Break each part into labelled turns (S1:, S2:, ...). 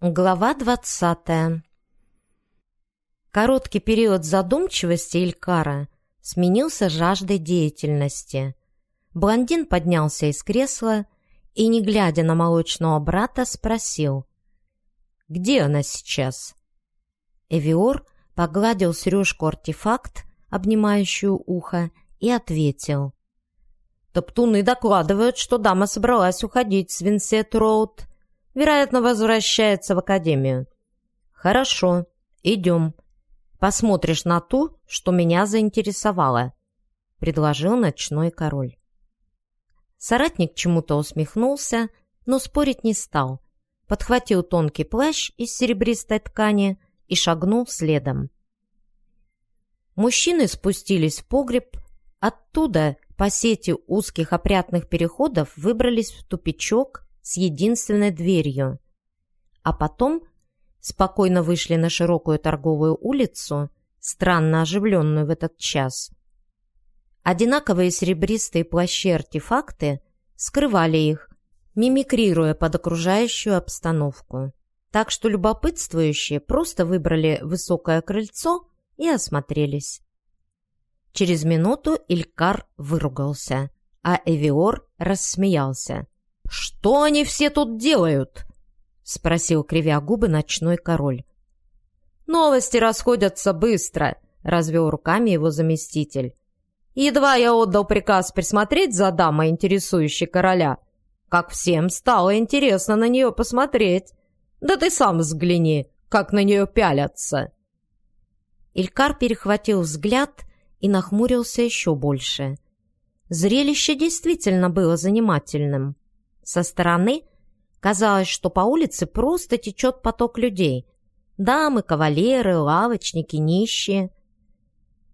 S1: Глава двадцатая Короткий период задумчивости Илькара сменился жаждой деятельности. Блондин поднялся из кресла и, не глядя на молочного брата, спросил. «Где она сейчас?» Эвиор погладил сережку-артефакт, обнимающую ухо, и ответил. «Топтуны докладывают, что дама собралась уходить с Винсет-Роуд. Вероятно, возвращается в академию». «Хорошо, идем. Посмотришь на ту, что меня заинтересовало», — предложил ночной король. Соратник чему-то усмехнулся, но спорить не стал. Подхватил тонкий плащ из серебристой ткани и шагнул следом. Мужчины спустились в погреб. Оттуда по сети узких опрятных переходов выбрались в тупичок с единственной дверью. А потом спокойно вышли на широкую торговую улицу, странно оживленную в этот час. Одинаковые серебристые плащи-артефакты скрывали их, мимикрируя под окружающую обстановку. Так что любопытствующие просто выбрали высокое крыльцо и осмотрелись. Через минуту Илькар выругался, а Эвиор рассмеялся. «Что они все тут делают?» — спросил, кривя губы, ночной король. «Новости расходятся быстро», — развел руками его заместитель. Едва я отдал приказ присмотреть за дамой, интересующей короля, как всем стало интересно на нее посмотреть. Да ты сам взгляни, как на нее пялятся. Илькар перехватил взгляд и нахмурился еще больше. Зрелище действительно было занимательным. Со стороны казалось, что по улице просто течет поток людей. Дамы, кавалеры, лавочники, нищие.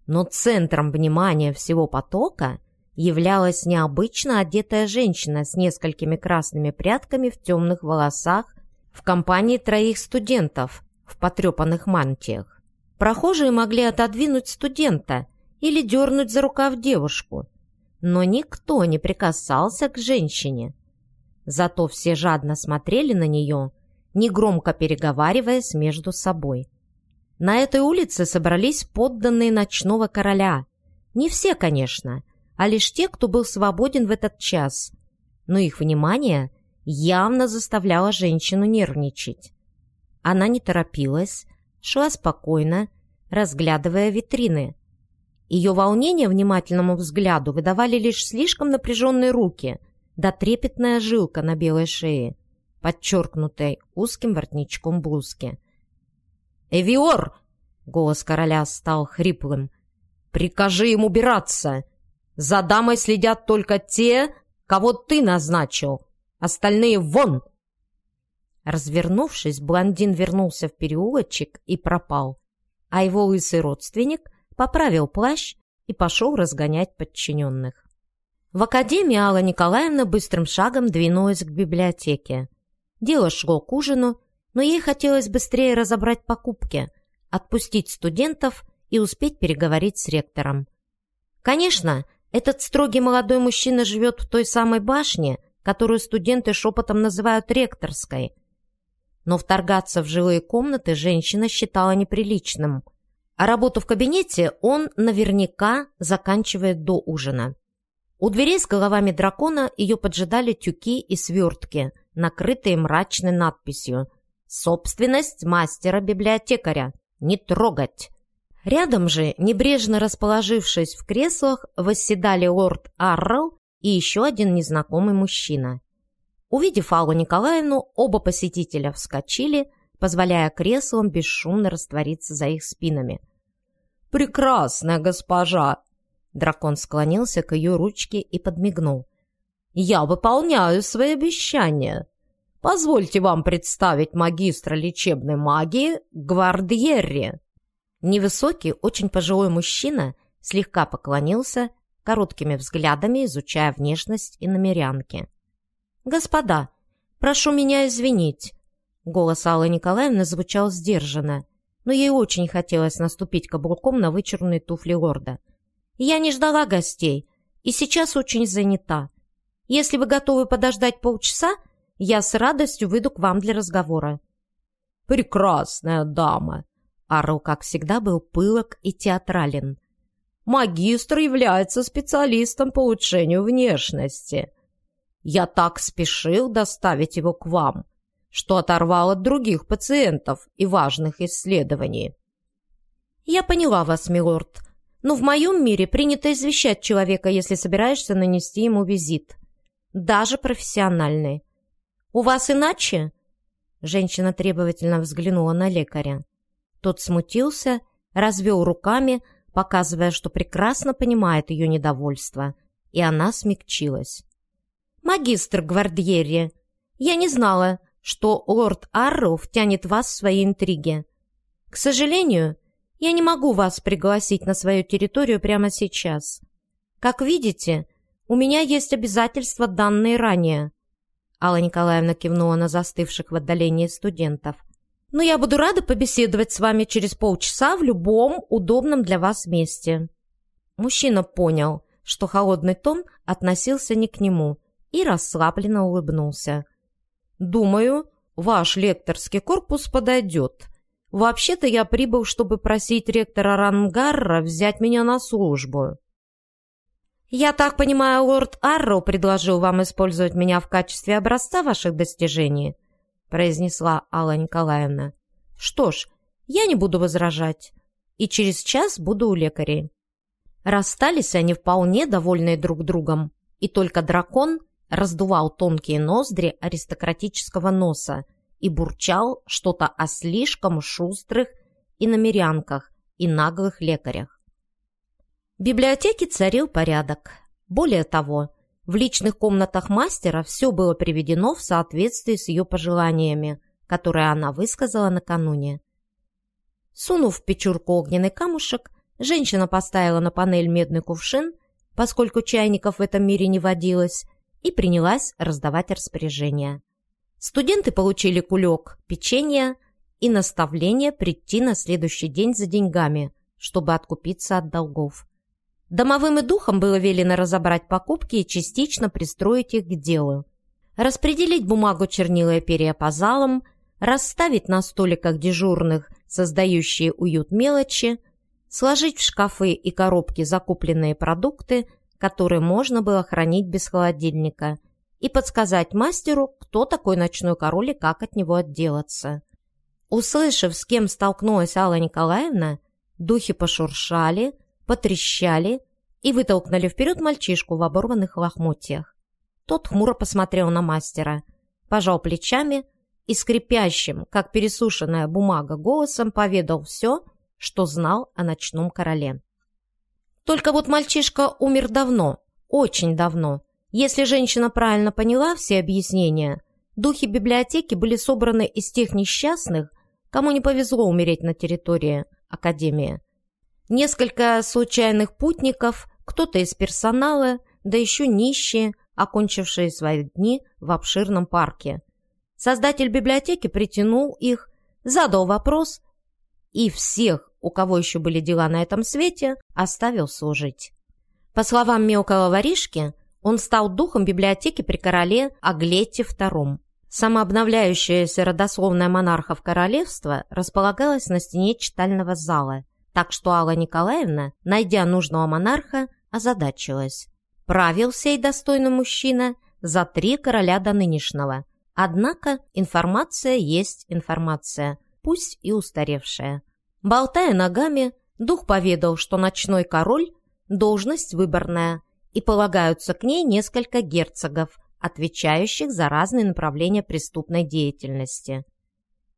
S1: Но центром внимания всего потока являлась необычно одетая женщина с несколькими красными прядками в темных волосах в компании троих студентов в потрепанных мантиях. Прохожие могли отодвинуть студента или дернуть за рукав девушку, но никто не прикасался к женщине. Зато все жадно смотрели на нее, негромко переговариваясь между собой. На этой улице собрались подданные ночного короля. Не все, конечно, а лишь те, кто был свободен в этот час. Но их внимание явно заставляло женщину нервничать. Она не торопилась, шла спокойно, разглядывая витрины. Ее волнение внимательному взгляду выдавали лишь слишком напряженные руки да трепетная жилка на белой шее, подчеркнутой узким воротничком блузки. «Эвиор!» — голос короля стал хриплым. «Прикажи им убираться! За дамой следят только те, кого ты назначил! Остальные вон!» Развернувшись, блондин вернулся в переулочек и пропал, а его лысый родственник поправил плащ и пошел разгонять подчиненных. В академии Алла Николаевна быстрым шагом двинулась к библиотеке. Дело шло к ужину, но ей хотелось быстрее разобрать покупки, отпустить студентов и успеть переговорить с ректором. Конечно, этот строгий молодой мужчина живет в той самой башне, которую студенты шепотом называют ректорской. Но вторгаться в жилые комнаты женщина считала неприличным, а работу в кабинете он наверняка заканчивает до ужина. У дверей с головами дракона ее поджидали тюки и свертки, накрытые мрачной надписью Собственность мастера-библиотекаря. Не трогать. Рядом же, небрежно расположившись в креслах, восседали лорд Аррел и еще один незнакомый мужчина. Увидев Аллу Николаевну, оба посетителя вскочили, позволяя креслам бесшумно раствориться за их спинами. «Прекрасная госпожа!» Дракон склонился к ее ручке и подмигнул. «Я выполняю свои обещания. Позвольте вам представить магистра лечебной магии Гвардьерри». Невысокий, очень пожилой мужчина слегка поклонился, короткими взглядами изучая внешность и намерянки. «Господа, прошу меня извинить». Голос Аллы Николаевны звучал сдержанно, но ей очень хотелось наступить каблуком на вычурные туфли лорда. «Я не ждала гостей и сейчас очень занята. Если вы готовы подождать полчаса, я с радостью выйду к вам для разговора».
S2: прекрасная дама!»
S1: Арл, как всегда, был пылок и театрален.
S2: «Магистр является специалистом по улучшению внешности. Я так спешил доставить его к вам, что оторвал от других пациентов и важных исследований».
S1: «Я поняла вас, милорд, но в моем мире принято извещать человека, если собираешься нанести ему визит, даже профессиональный. У вас иначе?» Женщина требовательно взглянула на лекаря. Тот смутился, развел руками, показывая, что прекрасно понимает ее недовольство, и она смягчилась. «Магистр Гвардьерри, я не знала, что лорд Арроу втянет вас в свои интриги. К сожалению, я не могу вас пригласить на свою территорию прямо сейчас. Как видите, у меня есть обязательства, данные ранее». Алла Николаевна кивнула на застывших в отдалении студентов но я буду рада побеседовать с вами через полчаса в любом удобном для вас месте». Мужчина понял, что холодный тон относился не к нему, и расслабленно улыбнулся. «Думаю, ваш лекторский корпус подойдет. Вообще-то я прибыл, чтобы просить ректора Рангарра взять меня на службу». «Я так понимаю, лорд Арроу предложил вам использовать меня в качестве образца ваших достижений?» произнесла Алла Николаевна. «Что ж, я не буду возражать, и через час буду у лекарей». Расстались они вполне довольные друг другом, и только дракон раздувал тонкие ноздри аристократического носа и бурчал что-то о слишком шустрых и намерянках и наглых лекарях. В библиотеке царил порядок. Более того, в личных комнатах мастера все было приведено в соответствии с ее пожеланиями, которые она высказала накануне. Сунув в печурку огненный камушек, женщина поставила на панель медный кувшин, поскольку чайников в этом мире не водилось, и принялась раздавать распоряжения. Студенты получили кулек печенья и наставление прийти на следующий день за деньгами, чтобы откупиться от долгов. Домовым и духом было велено разобрать покупки и частично пристроить их к делу. Распределить бумагу, чернила и перья по залам, расставить на столиках дежурных, создающие уют мелочи, сложить в шкафы и коробки закупленные продукты, которые можно было хранить без холодильника, и подсказать мастеру, кто такой ночной король и как от него отделаться. Услышав, с кем столкнулась Алла Николаевна, духи пошуршали – потрещали и вытолкнули вперед мальчишку в оборванных лохмотьях. Тот хмуро посмотрел на мастера, пожал плечами и скрипящим, как пересушенная бумага, голосом поведал все, что знал о ночном короле. Только вот мальчишка умер давно, очень давно. Если женщина правильно поняла все объяснения, духи библиотеки были собраны из тех несчастных, кому не повезло умереть на территории Академии. Несколько случайных путников, кто-то из персонала, да еще нищие, окончившие свои дни в обширном парке. Создатель библиотеки притянул их, задал вопрос и всех, у кого еще были дела на этом свете, оставил служить. По словам мелкого воришки, он стал духом библиотеки при короле Аглете II. Самообновляющаяся родословная монархов королевства располагалась на стене читального зала – так что Алла Николаевна, найдя нужного монарха, озадачилась. Правил сей достойный мужчина за три короля до нынешнего. Однако информация есть информация, пусть и устаревшая. Болтая ногами, дух поведал, что ночной король – должность выборная, и полагаются к ней несколько герцогов, отвечающих за разные направления преступной деятельности.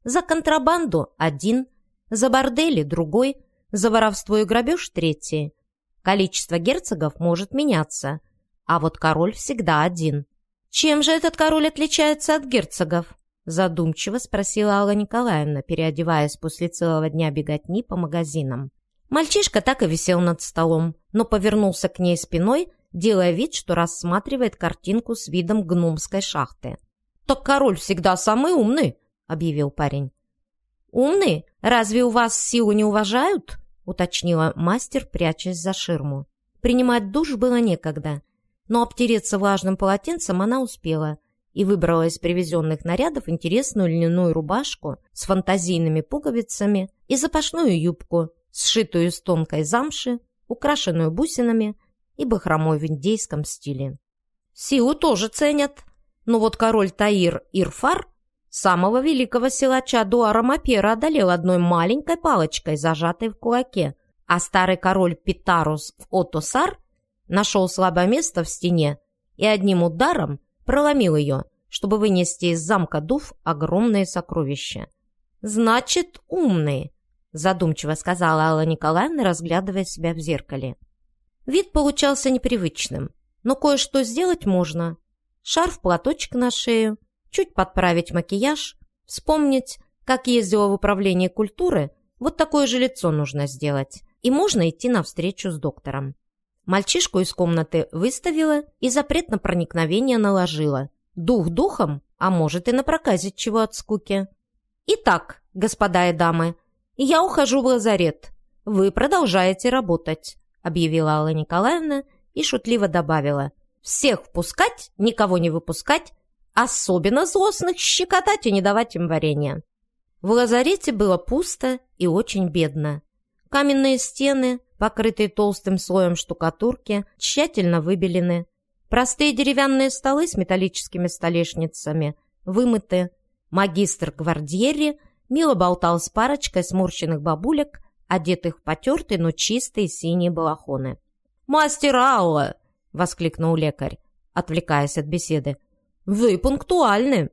S1: За контрабанду – один, за бордели – другой – за воровство и грабеж третий. Количество герцогов может меняться, а вот король всегда один. Чем же этот король отличается от герцогов? Задумчиво спросила Алла Николаевна, переодеваясь после целого дня беготни по магазинам. Мальчишка так и висел над столом, но повернулся к ней спиной, делая вид, что рассматривает картинку с видом гномской шахты. «Так король всегда самый умный», — объявил парень. «Умный? Разве у вас силу не уважают?» — уточнила мастер, прячась за ширму. Принимать душ было некогда, но обтереться влажным полотенцем она успела и выбрала из привезенных нарядов интересную льняную рубашку с фантазийными пуговицами и запашную юбку, сшитую из тонкой замши, украшенную бусинами и бахромой в индейском стиле. Силу тоже ценят, но вот король Таир Ирфар самого великого силача Дуара Мапера одолел одной маленькой палочкой, зажатой в кулаке, а старый король Питарус в Отосар нашел слабое место в стене и одним ударом проломил ее, чтобы вынести из замка Дув огромные сокровища. «Значит, умные», – задумчиво сказала Алла Николаевна, разглядывая себя в зеркале. Вид получался непривычным, но кое-что сделать можно. Шарф-платочек на шею, чуть подправить макияж, вспомнить, как ездила в управление культуры, вот такое же лицо нужно сделать. И можно идти навстречу с доктором. Мальчишку из комнаты выставила и запрет на проникновение наложила. Дух духом, а может и напроказить чего от скуки. Итак, господа и дамы, я ухожу в лазарет. Вы продолжаете работать, объявила Алла Николаевна и шутливо добавила. Всех впускать, никого не выпускать, особенно злостных щекотать и не давать им варенья. В лазарете было пусто и очень бедно. Каменные стены, покрытые толстым слоем штукатурки, тщательно выбелены. Простые деревянные столы с металлическими столешницами вымыты. Магистр Гвардьери мило болтал с парочкой сморщенных бабулек, одетых в потертые, но чистые синие балахоны. «Мастер Алла!» — воскликнул лекарь, отвлекаясь от беседы. «Вы пунктуальны!»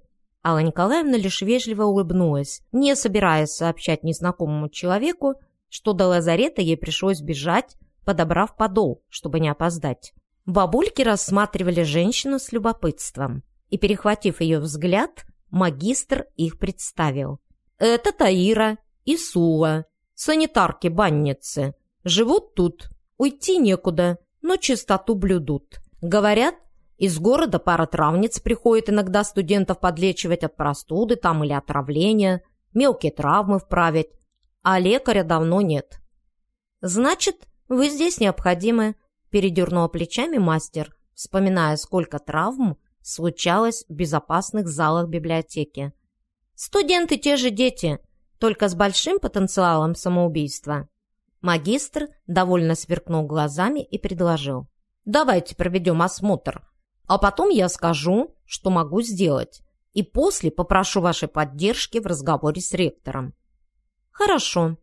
S1: Алла Николаевна лишь вежливо улыбнулась, не собираясь сообщать незнакомому человеку, что до лазарета ей пришлось бежать, подобрав подол, чтобы не опоздать. Бабульки рассматривали женщину с любопытством, и, перехватив ее взгляд, магистр их представил. «Это Таира и Сула, санитарки-банницы. Живут тут, уйти некуда, но чистоту блюдут. Говорят, из города пара травниц приходит иногда студентов подлечивать от простуды там или отравления, мелкие травмы вправить, а лекаря давно нет. «Значит, вы здесь необходимы», – передернул плечами мастер, вспоминая, сколько травм случалось в безопасных залах библиотеки. «Студенты те же дети, только с большим потенциалом самоубийства». Магистр довольно сверкнул глазами и предложил. «Давайте проведем осмотр, а потом я скажу, что могу сделать, и после попрошу вашей поддержки в разговоре с ректором. «Хорошо».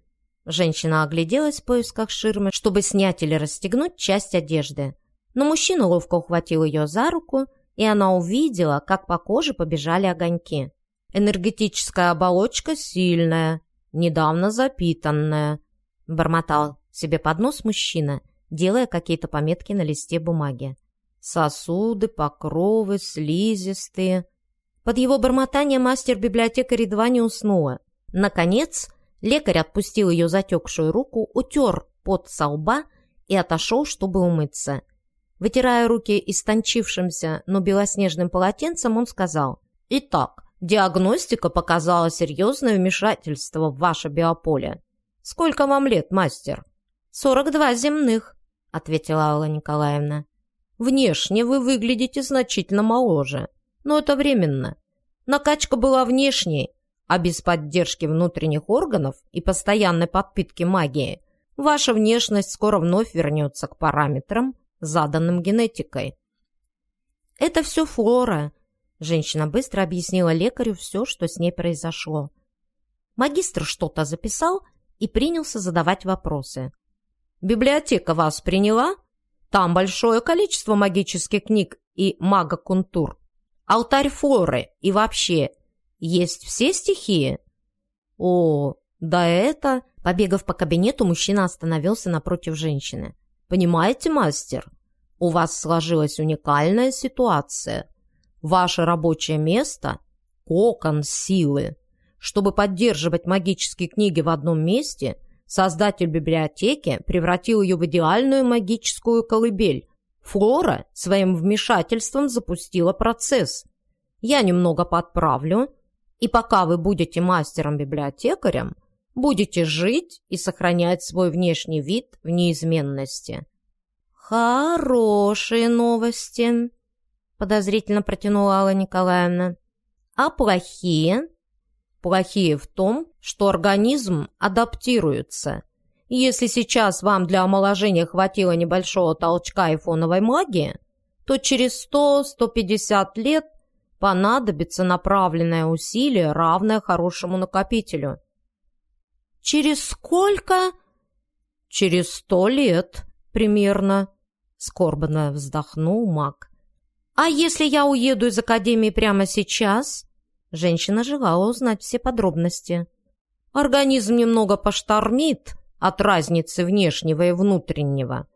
S1: Женщина огляделась в поисках ширмы, чтобы снять или расстегнуть часть одежды. Но мужчина ловко ухватил ее за руку, и она увидела, как по коже побежали огоньки. «Энергетическая оболочка сильная, недавно запитанная», — бормотал себе под нос мужчина, делая какие-то пометки на листе бумаги. «Сосуды, покровы, слизистые». Под его бормотание мастер-библиотекарь едва не уснула. Наконец, Лекарь отпустил ее затекшую руку, утер пот со лба и отошел, чтобы умыться. Вытирая руки истончившимся, но белоснежным полотенцем, он сказал, «Итак, диагностика показала серьезное вмешательство в ваше биополе. Сколько вам лет, мастер?» «Сорок два земных», — ответила Алла Николаевна. «Внешне вы выглядите значительно моложе, но это временно. Накачка была внешней, а без поддержки внутренних органов и постоянной подпитки магии ваша внешность скоро вновь вернется к параметрам, заданным генетикой. «Это все флора», – женщина быстро объяснила лекарю все, что с ней произошло. Магистр что-то записал и принялся задавать вопросы. «Библиотека вас приняла? Там большое количество магических книг и магокунтур. Алтарь флоры и вообще есть все стихии?» «О, да это...» Побегав по кабинету, мужчина остановился напротив женщины. «Понимаете, мастер, у вас сложилась уникальная ситуация. Ваше рабочее место — кокон силы. Чтобы поддерживать магические книги в одном месте, создатель библиотеки превратил ее в идеальную магическую колыбель. Флора своим вмешательством запустила процесс. Я немного подправлю, и пока вы будете мастером-библиотекарем, будете жить и сохранять свой внешний вид в неизменности. Хорошие новости. Подозрительно протянула Алла Николаевна. «А плохие?» «Плохие в том, что организм адаптируется. Если сейчас вам для омоложения хватило небольшого толчка и фоновой магии, то через 100-150 лет понадобится направленное усилие, равное хорошему накопителю. «Через сколько?» «Через сто лет, примерно», — скорбно вздохнул маг. «А если я уеду из Академии прямо сейчас?» Женщина желала узнать все подробности. «Организм немного поштормит от разницы внешнего и внутреннего,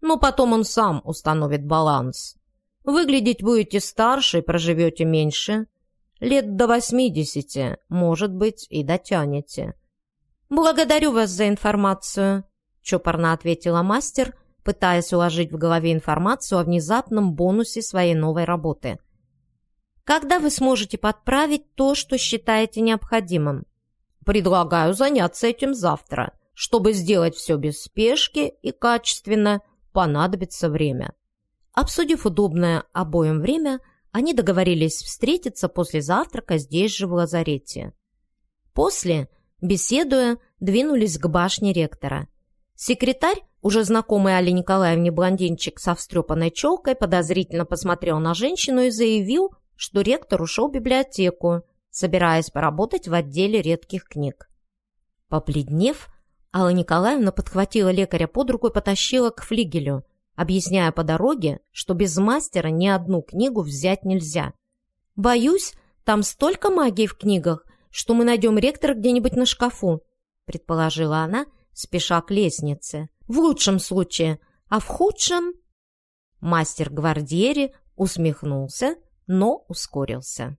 S1: но потом он сам установит баланс. Выглядеть будете старше и проживете меньше. Лет до восьмидесяти, может быть, и дотянете». «Благодарю вас за информацию», — чопорно ответила мастер, пытаясь уложить в голове информацию о внезапном бонусе своей новой работы. «Когда вы сможете подправить то, что считаете необходимым?» «Предлагаю заняться этим завтра. Чтобы сделать все без спешки и качественно, понадобится время». Обсудив удобное обоим время, они договорились встретиться после завтрака здесь же в лазарете. После, беседуя, двинулись к башне ректора. Секретарь, уже знакомый Али Николаевне блондинчик со встрепанной челкой, подозрительно посмотрел на женщину и заявил, что ректор ушел в библиотеку, собираясь поработать в отделе редких книг. Побледнев, Алла Николаевна подхватила лекаря под руку и потащила к флигелю, объясняя по дороге, что без мастера ни одну книгу взять нельзя. «Боюсь, там столько магии в книгах, что мы найдем ректора где-нибудь на шкафу», предположила она, спеша к лестнице. «В лучшем случае, а в худшем...» Мастер Гвардьери усмехнулся, но ускорился.